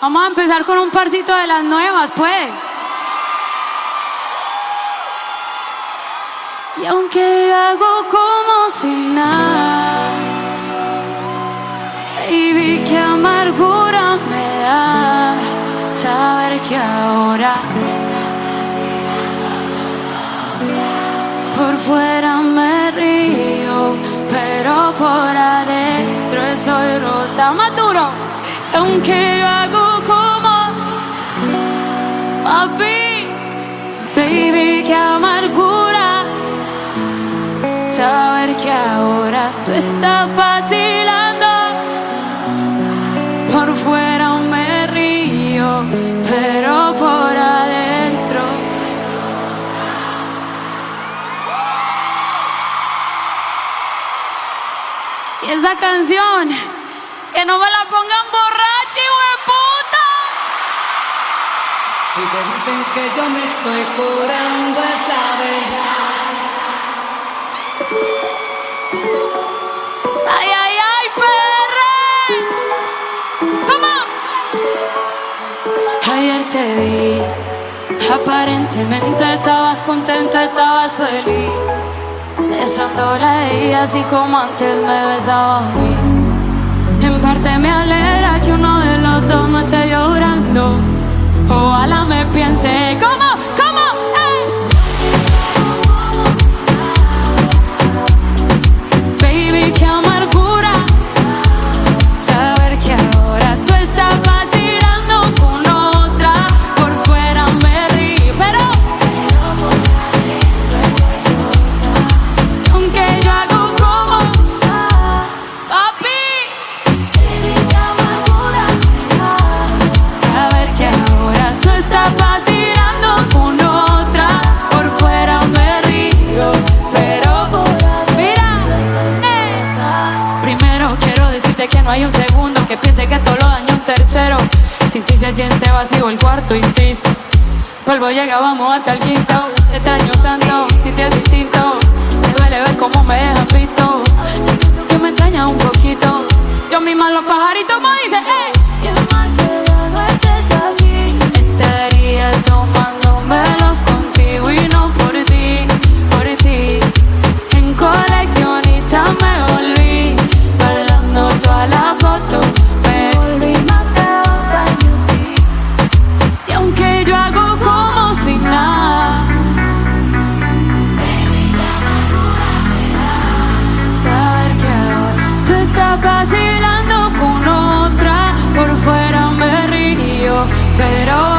Vamos a empezar con un parcito de las nuevas, pues. Y aunque yo hago como si nada, baby, qué amargura me da saber que ahora por fuera me río, pero por adentro estoy rota. Más duro, aunque yo hago baby, qué amargura saber que ahora tú estás vacilando. Por fuera me río, pero por adentro. Y esa canción, que no me la pongan borracha, Te dicen que yo me estoy curando es la verdad. Ay, ay, ay, perre. ¿Cómo? Ayer te vi, aparentemente estabas contento, estabas feliz. Besándola a ella así como antes me besaba a mí. En parte me alegra que uno de hay un segundo que piense que esto lo daño un tercero. Sin ti se siente vacío el cuarto, insisto. Polvo llegábamos hasta el quinto. Te extraño tanto, si te es distinto. Pero